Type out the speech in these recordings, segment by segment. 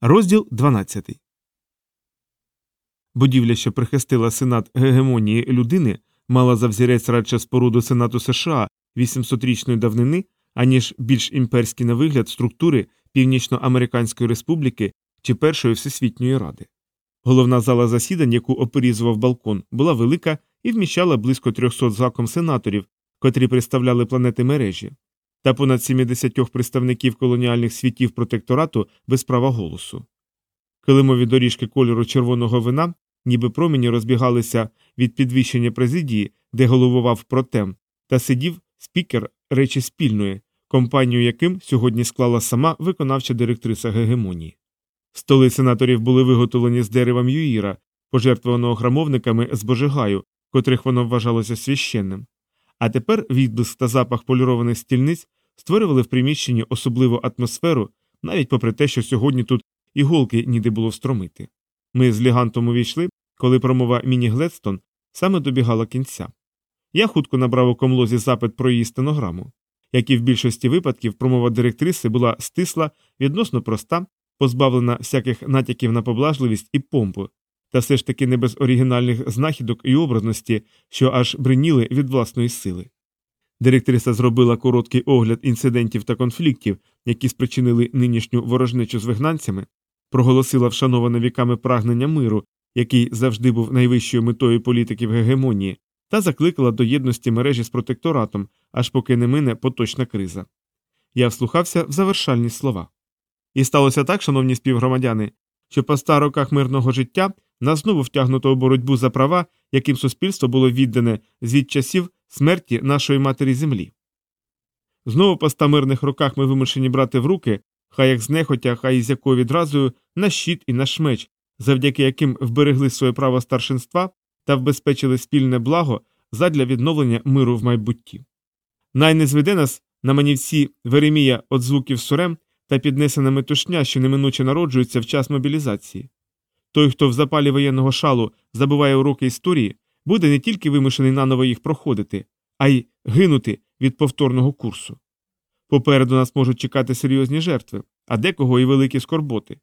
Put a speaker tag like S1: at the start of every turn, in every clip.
S1: Розділ 12. Будівля, що прихистила сенат гегемонії людини, мала за взірець радше споруду Сенату США 800-річної давнини, аніж більш імперські на вигляд структури Північноамериканської республіки чи Першої Всесвітньої ради. Головна зала засідань, яку оперізував балкон, була велика і вміщала близько 300 з гаком сенаторів, котрі представляли планети мережі, та понад 70 представників колоніальних світів протекторату без права голосу. Килимові доріжки кольору червоного вина, ніби промені розбігалися від підвищення президії, де головував протем, та сидів спікер речі спільної, компанію яким сьогодні склала сама виконавча директриса гегемонії. Столи сенаторів були виготовлені з дерева м'юїра, пожертвованого храмовниками з божигаю, котрих воно вважалося священним. А тепер відблиск та запах полірованих стільниць створювали в приміщенні особливу атмосферу, навіть попри те, що сьогодні тут іголки ніде було встромити. Ми з лігантом увійшли, коли промова Міні Гледстон саме добігала кінця. Я хутко набрав у комлозі запит про її стенограму. Як і в більшості випадків, промова директриси була стисла, відносно проста, позбавлена всяких натяків на поблажливість і помпу, та все ж таки не без оригінальних знахідок і образності, що аж бриніли від власної сили. Директриса зробила короткий огляд інцидентів та конфліктів, які спричинили нинішню ворожнечу з вигнанцями, проголосила вшановане віками прагнення миру, який завжди був найвищою метою політиків гегемонії, та закликала до єдності мережі з протекторатом, аж поки не мине поточна криза. Я вслухався в завершальні слова. І сталося так, шановні співгромадяни, що по ста роках мирного життя нас знову втягнуто у боротьбу за права, яким суспільство було віддане звід часів смерті нашої матері землі. Знову по ста мирних роках ми вимушені брати в руки, хай як знехотя, хай із якою відразою, на щит і наш меч, завдяки яким вберегли своє право старшинства та вбезпечили спільне благо задля відновлення миру в майбутті. Най не зведе нас на манівці Веремія від звуків сурем та піднесена метушня, що неминуче народжується в час мобілізації. Той, хто в запалі воєнного шалу забуває уроки історії, буде не тільки вимушений наново їх проходити, а й гинути від повторного курсу. Попереду нас можуть чекати серйозні жертви, а декого і великі скорботи.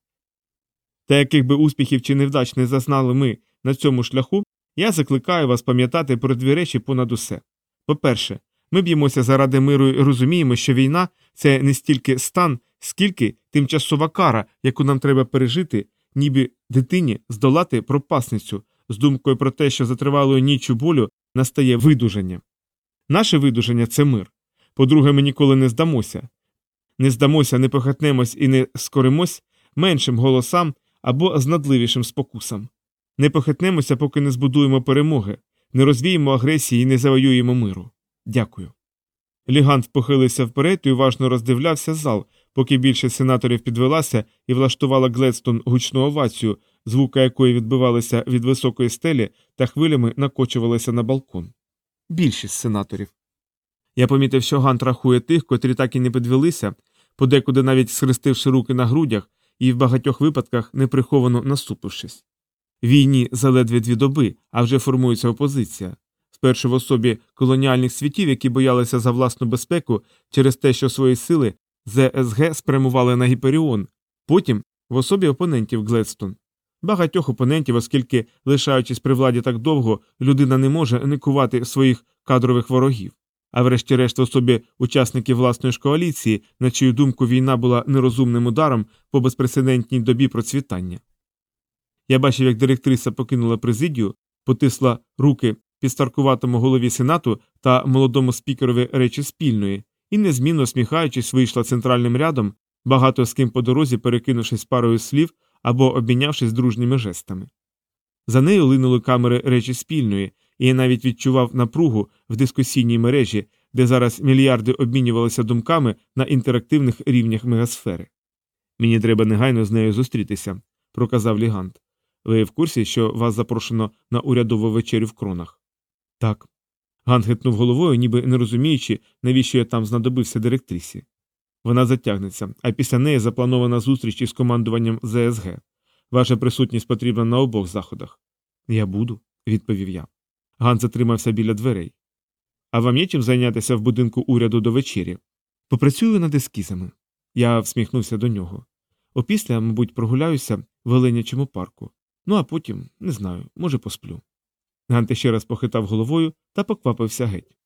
S1: Та яких би успіхів чи невдач не зазнали ми на цьому шляху, я закликаю вас пам'ятати про дві речі понад усе. По-перше, ми б'ємося заради миру і розуміємо, що війна це не стільки стан, скільки тимчасова кара, яку нам треба пережити, ніби дитині здолати пропасницю з думкою про те, що за тривалою ніччю болю настає видужання. Наше видужання це мир. По-друге, ми ніколи не здамося. Не здамося, не похитнемось і не скоримось меншим голосам або знадливішим спокусам. Не похитнемося, поки не збудуємо перемоги, не розвіємо агресії і не завоюємо миру. Дякую. Лігант похилився вперед і уважно роздивлявся зал, поки більшість сенаторів підвелася і влаштувала Гледстон гучну овацію, звука якої відбивалися від високої стелі та хвилями накочувалися на балкон. Більшість сенаторів. Я помітив, що Гант рахує тих, котрі так і не підвелися, подекуди навіть схрестивши руки на грудях і в багатьох випадках неприховано наступившись. Війні заледве дві доби, а вже формується опозиція. Спершу в особі колоніальних світів, які боялися за власну безпеку через те, що свої сили ЗСГ спрямували на Гіперіон, потім в особі опонентів Гледстон. Багатьох опонентів, оскільки, лишаючись при владі так довго, людина не може никувати своїх кадрових ворогів, а врешті-решт особі учасників власної ж коаліції, на чию думку війна була нерозумним ударом по безпрецедентній добі процвітання. Я бачив, як директриса покинула президію, потисла руки підстаркуватому голові сенату та молодому спікерові речі спільної, і, незмінно усміхаючись, вийшла центральним рядом, багато з ким по дорозі перекинувшись парою слів або обмінявшись дружніми жестами. За нею линули камери речі спільної, і я навіть відчував напругу в дискусійній мережі, де зараз мільярди обмінювалися думками на інтерактивних рівнях мегасфери. Мені треба негайно з нею зустрітися, проказав Лігант. Ви в курсі, що вас запрошено на урядову вечерю в кронах? Так. Гант гитнув головою, ніби не розуміючи, навіщо я там знадобився директрисі. Вона затягнеться, а після неї запланована зустріч із командуванням ЗСГ. Ваша присутність потрібна на обох заходах. Я буду, відповів я. Гант затримався біля дверей. А вам є чим зайнятися в будинку уряду до вечері? Попрацюю над ескізами. Я всміхнувся до нього. Опісля, мабуть, прогуляюся в Оленячому парку. Ну а потім, не знаю, може, посплю. Ганте ще раз похитав головою та поквапився геть.